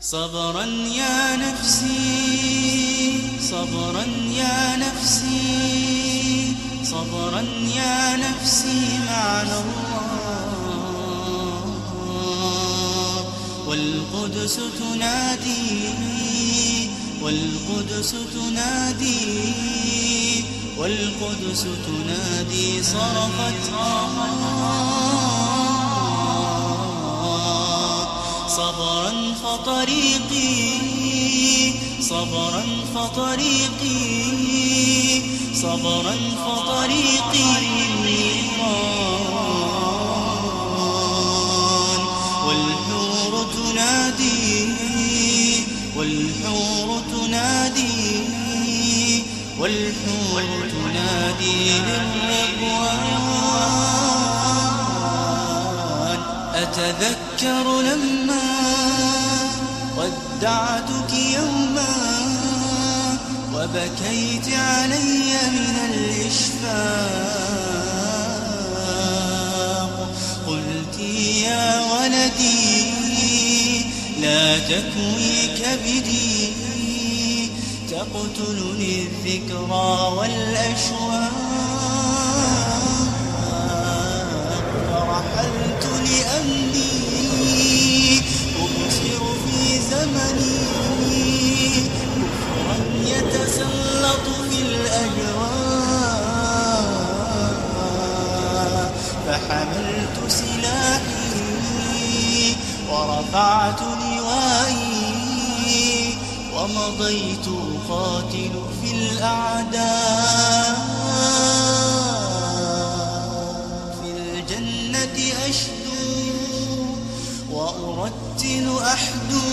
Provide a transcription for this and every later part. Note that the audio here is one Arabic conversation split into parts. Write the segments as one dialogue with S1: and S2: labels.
S1: صبرا يا نفسي صبرا يا نفسي صبرا يا نفسي معنا الله. والقدس تنادي والقدس تنادي والقدس تنادي صرخت صبرا فطريقي صبرا فطريقي صبرا فطريقي للنيران والحور تنادي والحور تنادي والحور تنادي للرضوان أتذكر لما ودعتك يوما وبكيت علي من الإشفاق. قلت يا ولدي لا تكوي كبدي تقتلني الذكرى والأشواق. فحملت سلاحي ورفعت لوائي ومضيت أقاتل في الأعداء. في الجنة أشدو وأرتل أحدو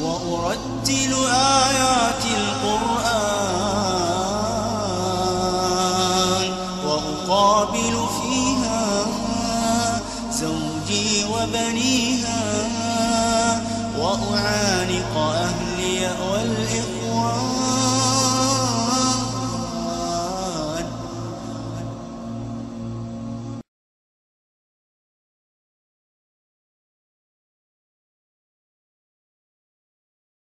S1: وأرتل آيات زوجي وبنيها وأعانق أهلي والإخوان